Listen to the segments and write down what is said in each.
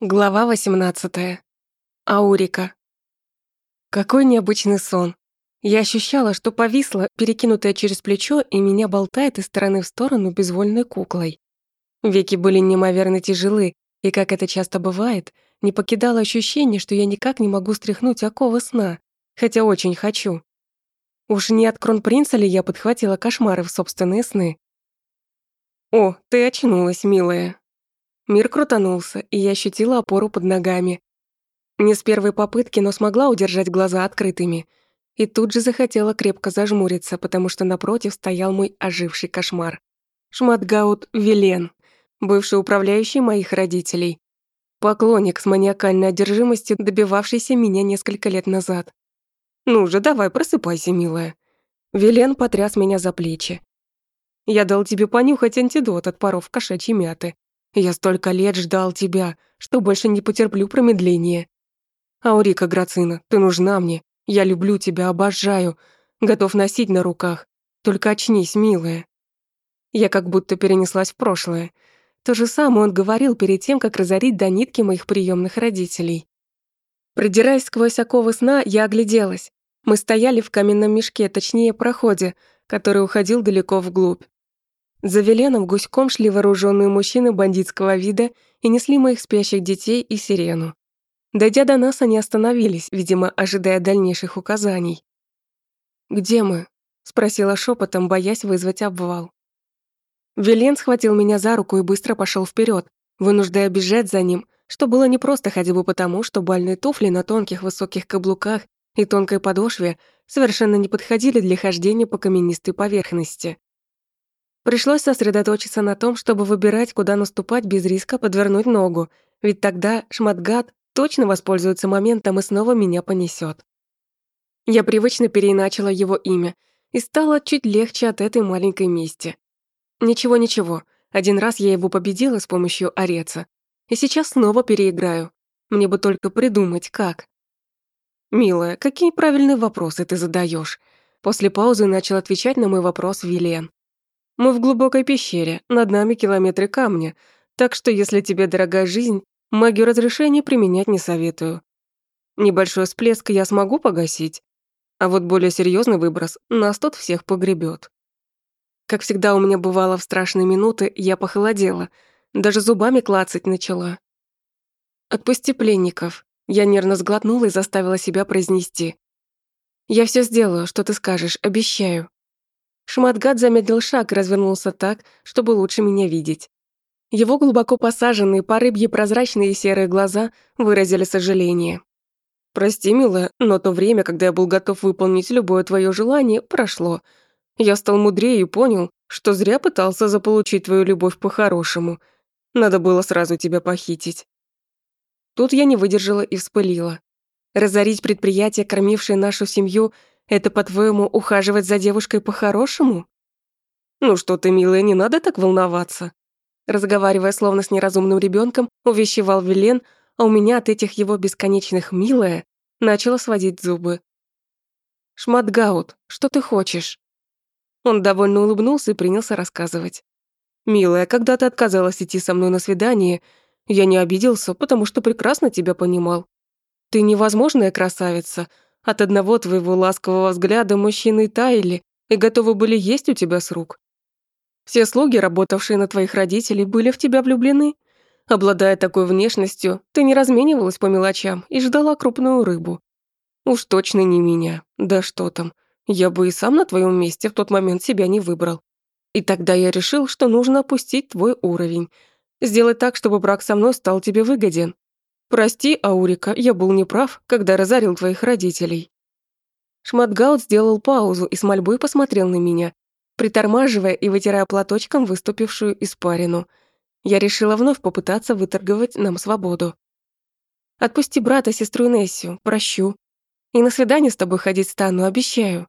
Глава 18. Аурика. Какой необычный сон. Я ощущала, что повисла, перекинутая через плечо, и меня болтает из стороны в сторону безвольной куклой. Веки были неимоверно тяжелы, и, как это часто бывает, не покидало ощущение, что я никак не могу стряхнуть оковы сна, хотя очень хочу. Уж не от кронпринца ли я подхватила кошмары в собственные сны? «О, ты очнулась, милая», Мир крутанулся, и я ощутила опору под ногами. Не с первой попытки, но смогла удержать глаза открытыми. И тут же захотела крепко зажмуриться, потому что напротив стоял мой оживший кошмар. Шматгаут Вилен, бывший управляющий моих родителей. Поклонник с маниакальной одержимостью, добивавшийся меня несколько лет назад. «Ну же, давай, просыпайся, милая». Вилен потряс меня за плечи. «Я дал тебе понюхать антидот от паров кошачьей мяты. Я столько лет ждал тебя, что больше не потерплю промедления. Аурика Грацина, ты нужна мне. Я люблю тебя, обожаю. Готов носить на руках. Только очнись, милая. Я как будто перенеслась в прошлое. То же самое он говорил перед тем, как разорить до нитки моих приемных родителей. Продираясь сквозь оковы сна, я огляделась. Мы стояли в каменном мешке, точнее, проходе, который уходил далеко вглубь. За Веленом гуськом шли вооруженные мужчины бандитского вида и несли моих спящих детей и сирену. Дойдя до нас, они остановились, видимо, ожидая дальнейших указаний. «Где мы?» — спросила шепотом, боясь вызвать обвал. Велен схватил меня за руку и быстро пошел вперед, вынуждая бежать за ним, что было непросто хотя бы потому, что бальные туфли на тонких высоких каблуках и тонкой подошве совершенно не подходили для хождения по каменистой поверхности. Пришлось сосредоточиться на том, чтобы выбирать, куда наступать без риска подвернуть ногу, ведь тогда шматгад точно воспользуется моментом и снова меня понесет. Я привычно переиначила его имя и стало чуть легче от этой маленькой мести. Ничего-ничего, один раз я его победила с помощью ореца, и сейчас снова переиграю. Мне бы только придумать, как. «Милая, какие правильные вопросы ты задаешь? После паузы начал отвечать на мой вопрос Вилен. Мы в глубокой пещере, над нами километры камня, так что если тебе дорога жизнь, магию разрешения применять не советую. Небольшой всплеск я смогу погасить, а вот более серьезный выброс нас тут всех погребет. Как всегда у меня бывало в страшные минуты, я похолодела, даже зубами клацать начала. «Отпусти пленников», я нервно сглотнула и заставила себя произнести. «Я все сделаю, что ты скажешь, обещаю». Шматгад замедлил шаг и развернулся так, чтобы лучше меня видеть. Его глубоко посаженные, по рыбье прозрачные серые глаза выразили сожаление. «Прости, милая, но то время, когда я был готов выполнить любое твое желание, прошло. Я стал мудрее и понял, что зря пытался заполучить твою любовь по-хорошему. Надо было сразу тебя похитить». Тут я не выдержала и вспылила. Разорить предприятие, кормившее нашу семью, это, по-твоему, ухаживать за девушкой по-хорошему? Ну что ты, милая, не надо так волноваться. Разговаривая словно с неразумным ребенком, увещевал Вилен, а у меня от этих его бесконечных «милая» начало сводить зубы. «Шматгаут, что ты хочешь?» Он довольно улыбнулся и принялся рассказывать. «Милая, когда ты отказалась идти со мной на свидание, я не обиделся, потому что прекрасно тебя понимал. Ты невозможная красавица, от одного твоего ласкового взгляда мужчины таяли и готовы были есть у тебя с рук. Все слуги, работавшие на твоих родителей, были в тебя влюблены. Обладая такой внешностью, ты не разменивалась по мелочам и ждала крупную рыбу. Уж точно не меня. Да что там. Я бы и сам на твоем месте в тот момент себя не выбрал. И тогда я решил, что нужно опустить твой уровень. Сделать так, чтобы брак со мной стал тебе выгоден. «Прости, Аурика, я был неправ, когда разорил твоих родителей». Шматгаут сделал паузу и с мольбой посмотрел на меня, притормаживая и вытирая платочком выступившую испарину. Я решила вновь попытаться выторговать нам свободу. «Отпусти брата, сестру Нессию, прощу. И на свидание с тобой ходить стану, обещаю».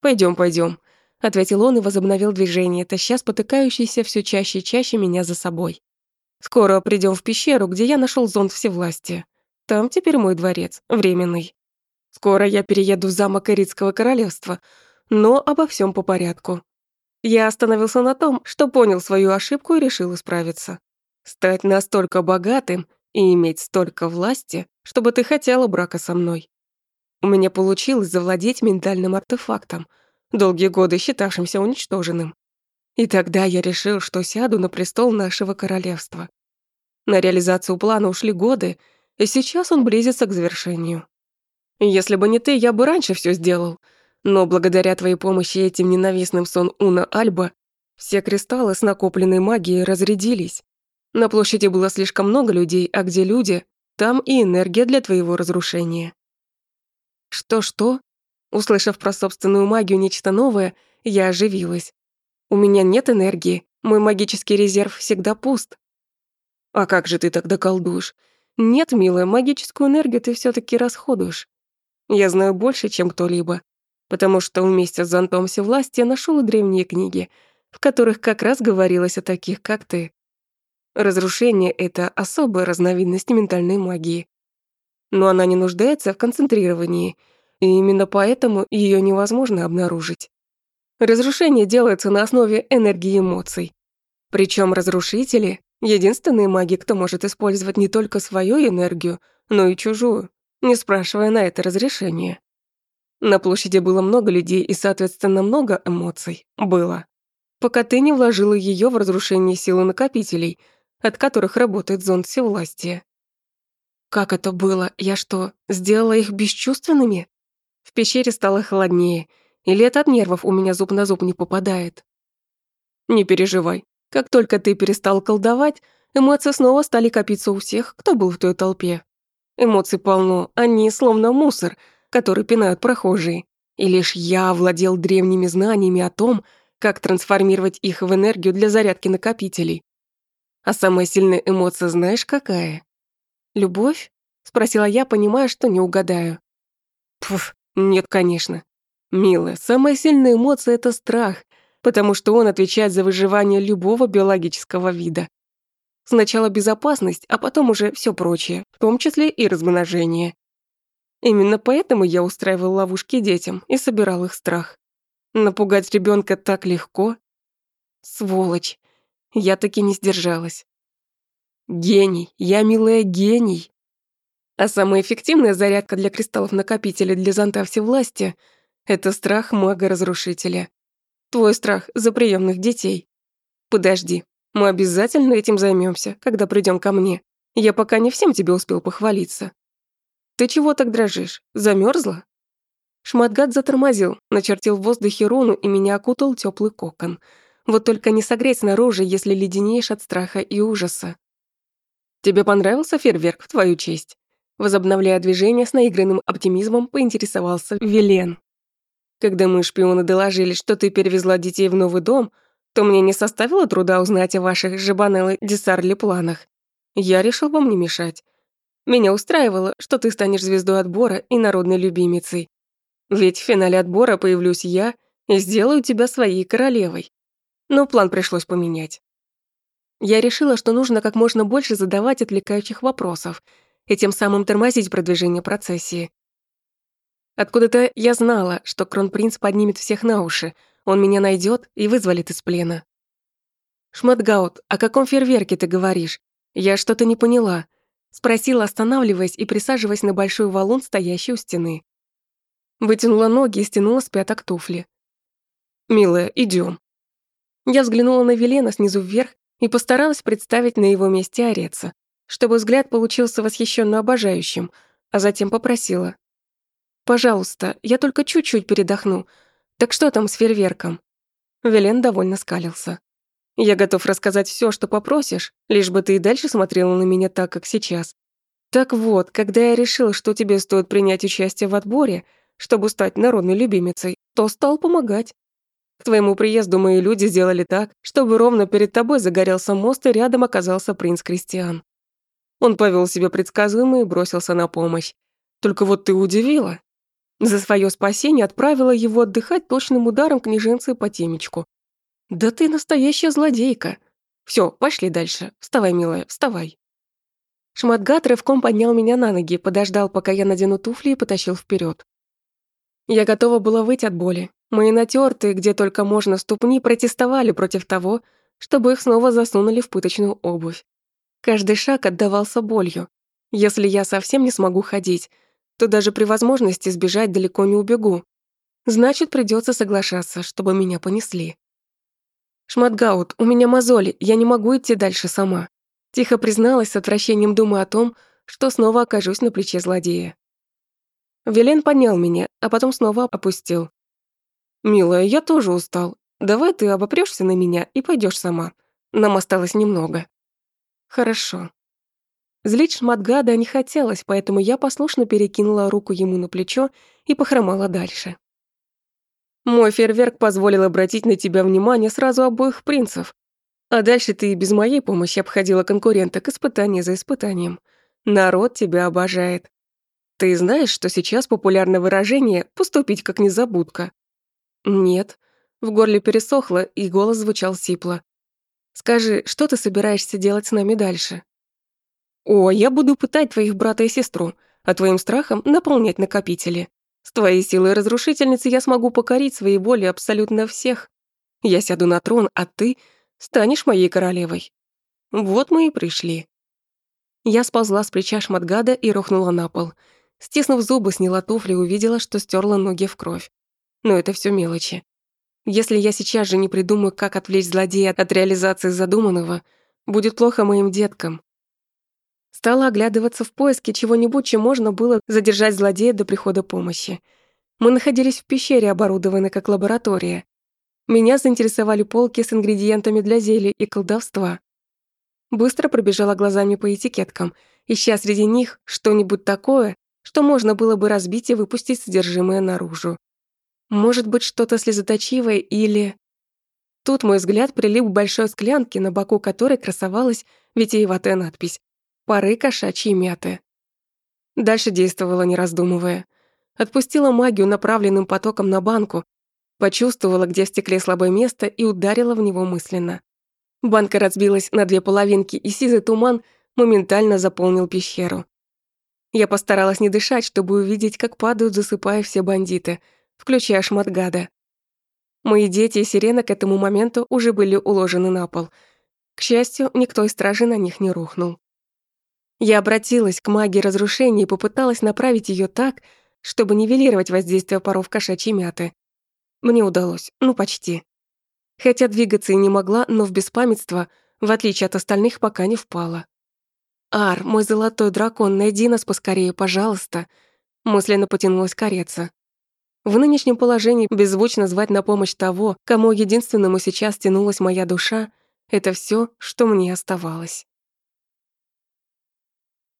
Пойдем, пойдем, ответил он и возобновил движение, таща спотыкающийся все чаще и чаще меня за собой. Скоро придем в пещеру, где я нашел зонт всевластия. Там теперь мой дворец, временный. Скоро я перееду в замок Иритского королевства, но обо всем по порядку. Я остановился на том, что понял свою ошибку и решил исправиться. Стать настолько богатым и иметь столько власти, чтобы ты хотела брака со мной. У меня получилось завладеть ментальным артефактом, долгие годы считавшимся уничтоженным. И тогда я решил, что сяду на престол нашего королевства. На реализацию плана ушли годы, и сейчас он близится к завершению. Если бы не ты, я бы раньше все сделал. Но благодаря твоей помощи этим ненавистным сон Уна Альба все кристаллы с накопленной магией разрядились. На площади было слишком много людей, а где люди, там и энергия для твоего разрушения. Что-что? Услышав про собственную магию нечто новое, я оживилась. У меня нет энергии, мой магический резерв всегда пуст. А как же ты тогда колдуешь? Нет, милая, магическую энергию ты все таки расходуешь. Я знаю больше, чем кто-либо, потому что вместе с зонтом всевластия нашел и древние книги, в которых как раз говорилось о таких, как ты. Разрушение — это особая разновидность ментальной магии. Но она не нуждается в концентрировании, и именно поэтому ее невозможно обнаружить. Разрушение делается на основе энергии эмоций. Причем разрушители — единственные маги, кто может использовать не только свою энергию, но и чужую, не спрашивая на это разрешения. На площади было много людей и, соответственно, много эмоций. Было. Пока ты не вложила ее в разрушение силы накопителей, от которых работает зонд всевластия. Как это было? Я что, сделала их бесчувственными? В пещере стало холоднее, или это от нервов у меня зуб на зуб не попадает? Не переживай. Как только ты перестал колдовать, эмоции снова стали копиться у всех, кто был в той толпе. Эмоций полно, они словно мусор, который пинают прохожие. И лишь я владел древними знаниями о том, как трансформировать их в энергию для зарядки накопителей. А самая сильная эмоция знаешь какая? Любовь? Спросила я, понимая, что не угадаю. Пф, нет, конечно. Милая, самая сильная эмоция — это страх, потому что он отвечает за выживание любого биологического вида. Сначала безопасность, а потом уже все прочее, в том числе и размножение. Именно поэтому я устраивал ловушки детям и собирал их страх. Напугать ребенка так легко. Сволочь. Я таки не сдержалась. Гений, я, милая, гений. А самая эффективная зарядка для кристаллов-накопителей для зонта всевластия — это страх мага-разрушителя. Твой страх за приемных детей. Подожди, мы обязательно этим займемся, когда придем ко мне. Я пока не всем тебе успел похвалиться. Ты чего так дрожишь? Замерзла? Шматгад затормозил, начертил в воздухе руну и меня окутал теплый кокон. Вот только не согреть снаружи, если леденеешь от страха и ужаса. Тебе понравился фейерверк в твою честь? Возобновляя движение с наигранным оптимизмом, поинтересовался Вилен. Когда мы шпионы доложили, что ты перевезла детей в новый дом, то мне не составило труда узнать о ваших Жабанелло Десарли планах. Я решил вам не мешать. Меня устраивало, что ты станешь звездой отбора и народной любимицей. Ведь в финале отбора появлюсь я и сделаю тебя своей королевой. Но план пришлось поменять. Я решила, что нужно как можно больше задавать отвлекающих вопросов и тем самым тормозить продвижение процессии. Откуда-то я знала, что кронпринц поднимет всех на уши — он меня найдет и вызволит из плена. «Шматгаут, о каком фейерверке ты говоришь? Я что-то не поняла», спросила, останавливаясь и присаживаясь на большой валун, стоящий у стены. Вытянула ноги и стянула с пяток туфли. «Милая, идем. Я взглянула на Велена снизу вверх и постаралась представить на его месте Ореца, чтобы взгляд получился восхищенно обожающим, а затем попросила. «Пожалуйста, я только чуть-чуть передохну, так что там с фейерверком?» Велен довольно скалился. «Я готов рассказать все, что попросишь, лишь бы ты и дальше смотрела на меня так, как сейчас. Так вот, когда я решил, что тебе стоит принять участие в отборе, чтобы стать народной любимицей, то стал помогать. К твоему приезду мои люди сделали так, чтобы ровно перед тобой загорелся мост, и рядом оказался принц Кристиан. Он повел себя предсказуемо и бросился на помощь. Только вот ты удивила. За свое спасение отправила его отдыхать точным ударом княженцы по темечку. «Да ты настоящая злодейка!» Все, пошли дальше. Вставай, милая, вставай». Шматгат рывком поднял меня на ноги, подождал, пока я надену туфли и потащил вперед. Я готова была выйти от боли. Мои натертые, где только можно, ступни протестовали против того, чтобы их снова засунули в пыточную обувь. Каждый шаг отдавался болью. Если я совсем не смогу ходить, то даже при возможности сбежать далеко не убегу. Значит, придется соглашаться, чтобы меня понесли. «Шматгаут, у меня мозоли, я не могу идти дальше сама», тихо призналась с отвращением, думая о том, что снова окажусь на плече злодея. Велен поднял меня, а потом снова опустил. «Милая, я тоже устал. Давай ты обопрёшься на меня и пойдёшь сама. Нам осталось немного». «Хорошо». Злить Шматгада не хотелось, поэтому я послушно перекинула руку ему на плечо и похромала дальше. «Мой фейерверк позволил обратить на тебя внимание сразу обоих принцев. А дальше ты и без моей помощи обходила конкуренток испытание за испытанием. Народ тебя обожает. Ты знаешь, что сейчас популярное выражение «поступить как незабудка»?» «Нет». В горле пересохло, и голос звучал сипло. «Скажи, что ты собираешься делать с нами дальше?» «О, я буду пытать твоих брата и сестру, а твоим страхом наполнять накопители. С твоей силой разрушительницы я смогу покорить своей волей абсолютно всех. Я сяду на трон, а ты станешь моей королевой. Вот мы и пришли». Я сползла с плеча Шматгада и рухнула на пол. Стиснув зубы, сняла туфли и увидела, что стерла ноги в кровь. Но это все мелочи. Если я сейчас же не придумаю, как отвлечь злодея от реализации задуманного, будет плохо моим деткам. Стала оглядываться в поиске чего-нибудь, чем можно было задержать злодея до прихода помощи. Мы находились в пещере, оборудованной как лаборатория. Меня заинтересовали полки с ингредиентами для зелий и колдовства. Быстро пробежала глазами по этикеткам, ища среди них что-нибудь такое, что можно было бы разбить и выпустить содержимое наружу. Может быть, что-то слезоточивое или... Тут мой взгляд прилип к большой склянке, на боку которой красовалась витиеватая надпись «Пары кошачьей мяты». Дальше действовала, не раздумывая. Отпустила магию направленным потоком на банку, почувствовала, где в стекле слабое место и ударила в него мысленно. Банка разбилась на две половинки, и сизый туман моментально заполнил пещеру. Я постаралась не дышать, чтобы увидеть, как падают, засыпая все бандиты — включая шматгада. Мои дети и сирена к этому моменту уже были уложены на пол. К счастью, никто из стражи на них не рухнул. Я обратилась к магии разрушения и попыталась направить ее так, чтобы нивелировать воздействие паров кошачьей мяты. Мне удалось, ну почти. Хотя двигаться и не могла, но в беспамятство, в отличие от остальных, пока не впала. «Ар, мой золотой дракон, найди нас поскорее, пожалуйста!» Мысленно потянулась кореца. В нынешнем положении беззвучно звать на помощь того, кому единственному сейчас тянулась моя душа, это все, что мне оставалось.